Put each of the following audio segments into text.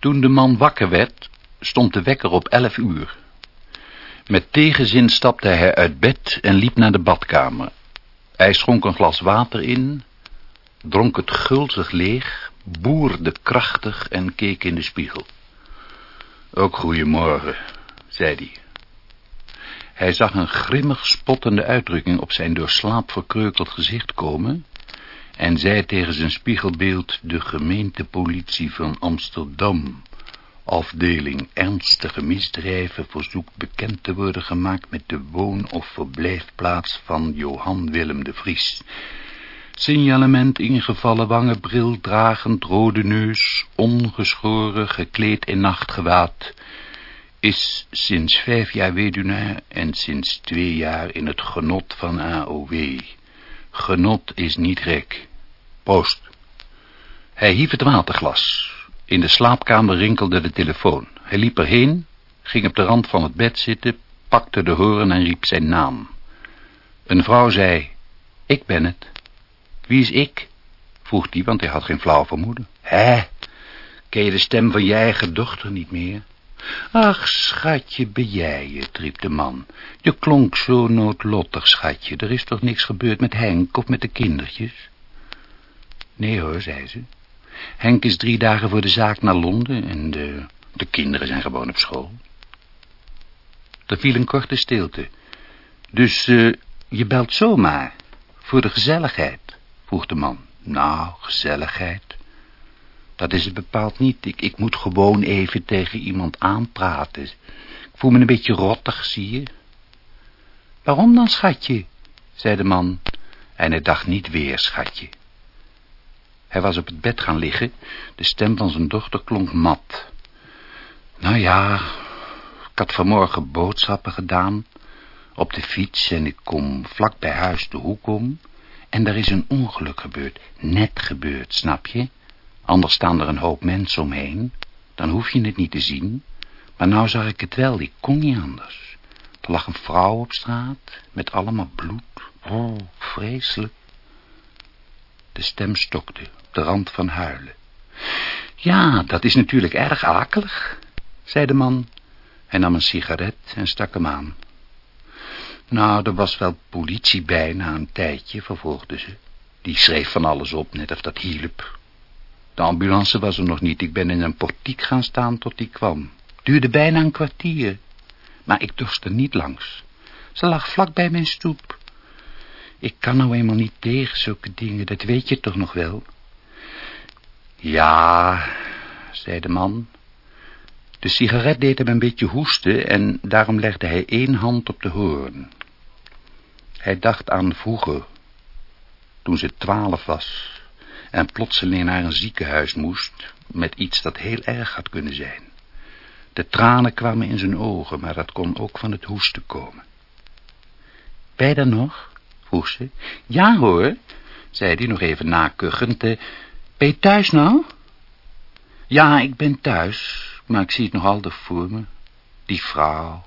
Toen de man wakker werd, stond de wekker op elf uur. Met tegenzin stapte hij uit bed en liep naar de badkamer. Hij schonk een glas water in, dronk het gulzig leeg, boerde krachtig en keek in de spiegel. Ook goeiemorgen, zei hij. Hij zag een grimmig spottende uitdrukking op zijn door slaap verkreukeld gezicht komen en zei tegen zijn spiegelbeeld de gemeentepolitie van Amsterdam, afdeling ernstige misdrijven, verzoekt bekend te worden gemaakt met de woon- of verblijfplaats van Johan Willem de Vries. Signalement ingevallen wangen, bril dragend, rode neus, ongeschoren, gekleed in nachtgewaad, is sinds vijf jaar weduwnaar en sinds twee jaar in het genot van AOW. Genot is niet gek. Hij hief het waterglas. In de slaapkamer rinkelde de telefoon. Hij liep erheen, ging op de rand van het bed zitten, pakte de horen en riep zijn naam. Een vrouw zei, ik ben het. Wie is ik? vroeg die, want hij had geen flauw vermoeden. Hè? Ken je de stem van je eigen dochter niet meer? Ach, schatje, ben jij het, riep de man. Je klonk zo noodlottig, schatje. Er is toch niks gebeurd met Henk of met de kindertjes? Nee hoor, zei ze. Henk is drie dagen voor de zaak naar Londen en de, de kinderen zijn gewoon op school. Er viel een korte stilte. Dus uh, je belt zomaar, voor de gezelligheid, vroeg de man. Nou, gezelligheid. Dat is het bepaald niet. Ik, ik moet gewoon even tegen iemand aanpraten. Ik voel me een beetje rottig, zie je. Waarom dan, schatje? zei de man. En hij dacht niet weer, schatje. Hij was op het bed gaan liggen. De stem van zijn dochter klonk mat. Nou ja, ik had vanmorgen boodschappen gedaan. Op de fiets en ik kom vlak bij huis de hoek om. En er is een ongeluk gebeurd. Net gebeurd, snap je? Anders staan er een hoop mensen omheen. Dan hoef je het niet te zien. Maar nou zag ik het wel, ik kon niet anders. Er lag een vrouw op straat, met allemaal bloed. Oh, vreselijk. De stem stokte, de rand van huilen. Ja, dat is natuurlijk erg akelig, zei de man. Hij nam een sigaret en stak hem aan. Nou, er was wel politie bij na een tijdje, vervolgde ze. Die schreef van alles op, net of dat hielp. De ambulance was er nog niet. Ik ben in een portiek gaan staan tot die kwam. Duurde bijna een kwartier. Maar ik dorst er niet langs. Ze lag vlak bij mijn stoep. Ik kan nou eenmaal niet tegen zulke dingen, dat weet je toch nog wel? Ja, zei de man. De sigaret deed hem een beetje hoesten en daarom legde hij één hand op de hoorn. Hij dacht aan vroeger, toen ze twaalf was en plotseling naar een ziekenhuis moest met iets dat heel erg had kunnen zijn. De tranen kwamen in zijn ogen, maar dat kon ook van het hoesten komen. Je er nog? vroeg ze. Ja hoor, zei hij nog even nakuchend. Ben je thuis nou? Ja, ik ben thuis, maar ik zie het nog altijd voor me. Die vrouw,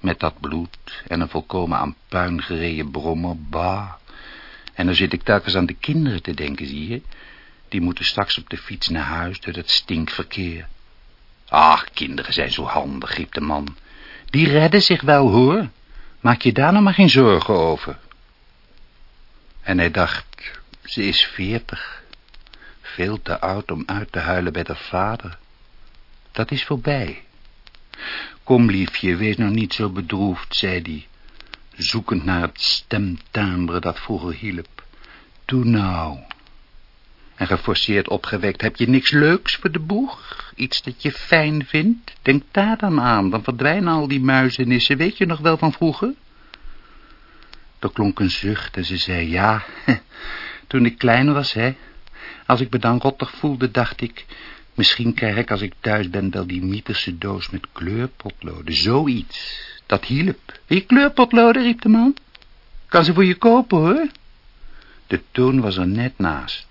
met dat bloed en een volkomen aan puin gereden brommer, bah. En dan zit ik telkens aan de kinderen te denken, zie je. Die moeten straks op de fiets naar huis door dat stinkverkeer. Ach, kinderen zijn zo handig, riep de man. Die redden zich wel, hoor. Maak je daar nou maar geen zorgen over. En hij dacht, ze is veertig. Veel te oud om uit te huilen bij haar vader. Dat is voorbij. Kom, liefje, wees nou niet zo bedroefd, zei hij zoekend naar het stemtimbre dat vroeger hielp. Doe nou. En geforceerd opgewekt, heb je niks leuks voor de boeg? Iets dat je fijn vindt? Denk daar dan aan, dan verdwijnen al die muizenissen, weet je nog wel van vroeger? Er klonk een zucht en ze zei, ja, toen ik klein was, hè. Als ik me dan rottig voelde, dacht ik, misschien krijg ik als ik thuis ben wel die mythische doos met kleurpotloden, zoiets. Dat hielp. Je kleurpotloden, riep de man. Kan ze voor je kopen, hoor. De toon was er net naast.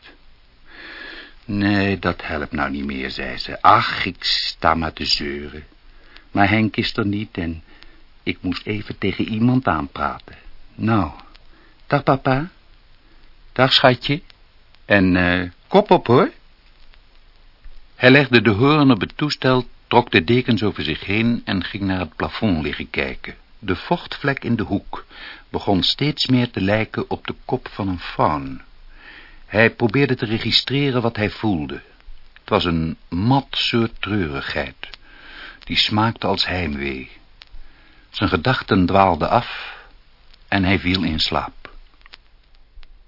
Nee, dat helpt nou niet meer, zei ze. Ach, ik sta maar te zeuren. Maar Henk is er niet en ik moest even tegen iemand aanpraten. Nou, dag papa. Dag schatje. En uh, kop op, hoor. Hij legde de hoorn op het toestel, trok de dekens over zich heen en ging naar het plafond liggen kijken. De vochtvlek in de hoek begon steeds meer te lijken op de kop van een faun. Hij probeerde te registreren wat hij voelde. Het was een mat soort treurigheid, die smaakte als heimwee. Zijn gedachten dwaalden af en hij viel in slaap.